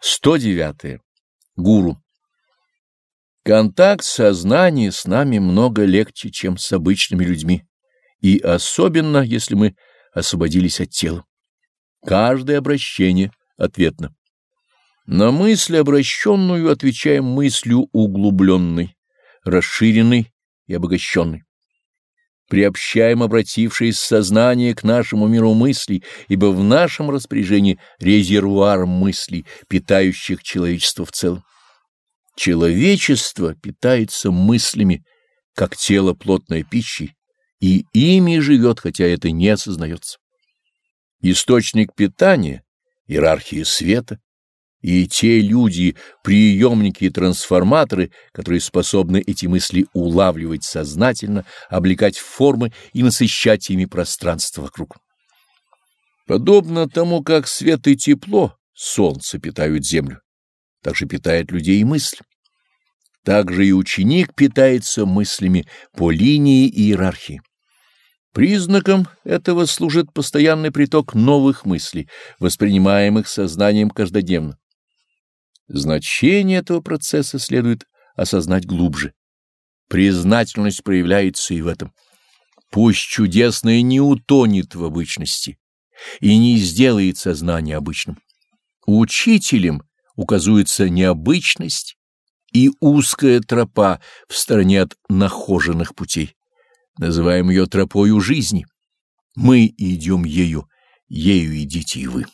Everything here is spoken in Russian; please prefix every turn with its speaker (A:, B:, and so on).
A: 109. Гуру. Контакт сознания с нами много легче, чем с обычными людьми, и особенно, если мы освободились от тела. Каждое обращение ответно. На мысль обращенную отвечаем мыслью углубленной, расширенной и обогащенной. Приобщаем обратившееся сознание к нашему миру мыслей, ибо в нашем распоряжении резервуар мыслей, питающих человечество в целом. Человечество питается мыслями, как тело плотной пищей, и ими живет, хотя это не осознается. Источник питания — иерархия света, и те люди, приемники и трансформаторы, которые способны эти мысли улавливать сознательно, облекать в формы и насыщать ими пространство вокруг. Подобно тому, как свет и тепло солнце питают землю, так же питает людей и мысль. Также и ученик питается мыслями по линии иерархии. Признаком этого служит постоянный приток новых мыслей, воспринимаемых сознанием каждодневно. Значение этого процесса следует осознать глубже. Признательность проявляется и в этом. Пусть чудесное не утонет в обычности и не сделает сознание обычным. Учителем указывается необычность и узкая тропа в стороне от нахоженных путей. Называем ее тропою жизни. Мы идем ею, ею идите и вы.